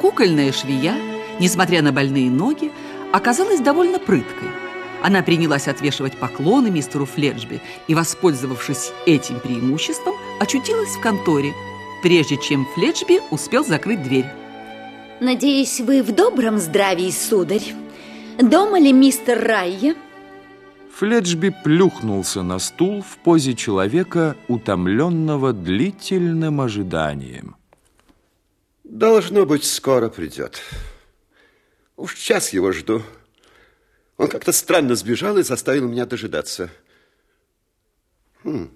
Кукольная швея, несмотря на больные ноги, оказалась довольно прыткой. Она принялась отвешивать поклоны мистеру Фледжби и, воспользовавшись этим преимуществом, очутилась в конторе, прежде чем Фледжби успел закрыть дверь. Надеюсь, вы в добром здравии, сударь. Дома ли мистер Райя? Фледжби плюхнулся на стул в позе человека, утомленного длительным ожиданием. Должно быть, скоро придет. Уж час его жду. Он как-то странно сбежал и заставил меня дожидаться. Хм.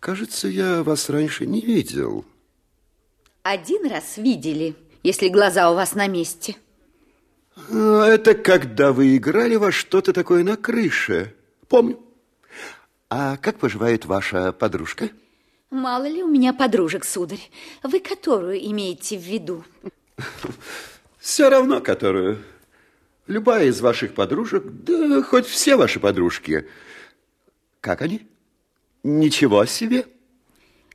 Кажется, я вас раньше не видел. Один раз видели, если глаза у вас на месте. А, это когда вы играли во что-то такое на крыше. Помню. А как поживает ваша подружка? Мало ли у меня подружек, сударь. Вы которую имеете в виду? Все равно которую. Любая из ваших подружек, да хоть все ваши подружки. Как они? Ничего себе.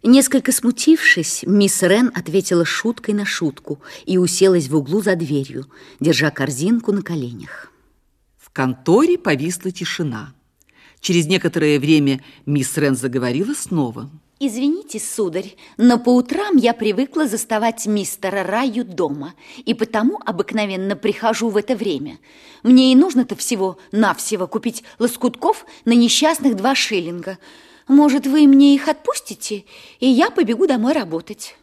Несколько смутившись, мисс Рен ответила шуткой на шутку и уселась в углу за дверью, держа корзинку на коленях. В конторе повисла тишина. Через некоторое время мисс Рен заговорила снова. Извините, сударь, но по утрам я привыкла заставать мистера Раю дома, и потому обыкновенно прихожу в это время. Мне и нужно-то всего-навсего купить лоскутков на несчастных два шиллинга – может, вы мне их отпустите, и я побегу домой работать?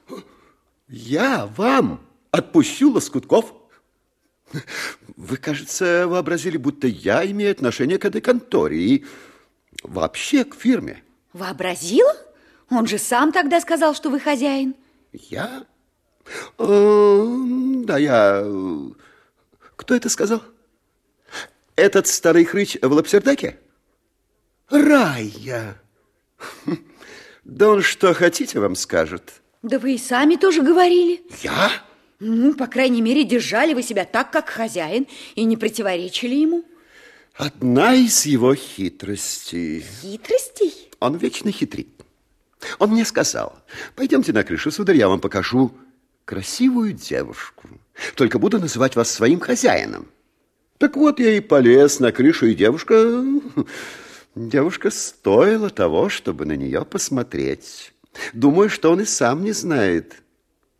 Я вам отпущу лоскутков? Вы, кажется, вообразили, будто я имею отношение к этой конторе и вообще к фирме. Вообразила? Он же сам тогда сказал, что вы хозяин. Я? Э, да, я... Кто это сказал? Этот старый хрыч в Лапсердаке? Рая! Да он что хотите вам скажет. Да вы и сами тоже говорили. Я? Ну, по крайней мере, держали вы себя так, как хозяин, и не противоречили ему. Одна из его хитростей. Хитростей? Он вечно хитрит. Он мне сказал, пойдемте на крышу, сударь, я вам покажу красивую девушку. Только буду называть вас своим хозяином. Так вот я и полез на крышу, и девушка Девушка стоила того, чтобы на нее посмотреть. Думаю, что он и сам не знает,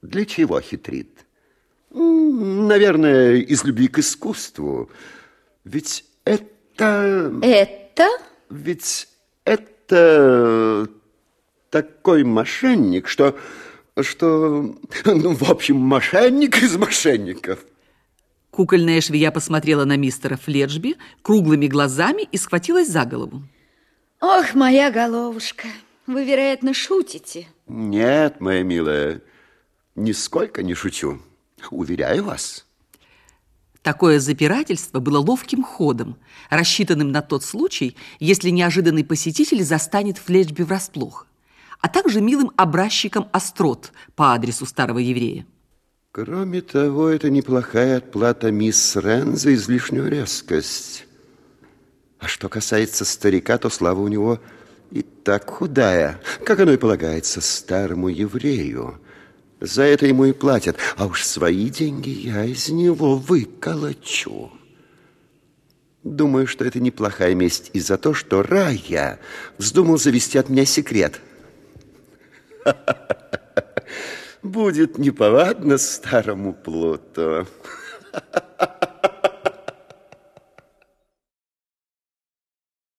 для чего хитрит. Наверное, из любви к искусству. Ведь это... Это? Ведь это такой мошенник, что... Что... Ну, в общем, мошенник из мошенников. Кукольная швея посмотрела на мистера Фледжби круглыми глазами и схватилась за голову. Ох, моя головушка, вы, вероятно, шутите. Нет, моя милая, нисколько не шучу. Уверяю вас. Такое запирательство было ловким ходом, рассчитанным на тот случай, если неожиданный посетитель застанет Фледжби врасплох, а также милым образчиком острот по адресу старого еврея. Кроме того, это неплохая отплата мисс Рен за излишнюю резкость. А что касается старика, то слава у него и так худая, как оно и полагается старому еврею. За это ему и платят, а уж свои деньги я из него выколочу. Думаю, что это неплохая месть и за то, что Рая вздумал завести от меня секрет. Будет неповадно старому плуту.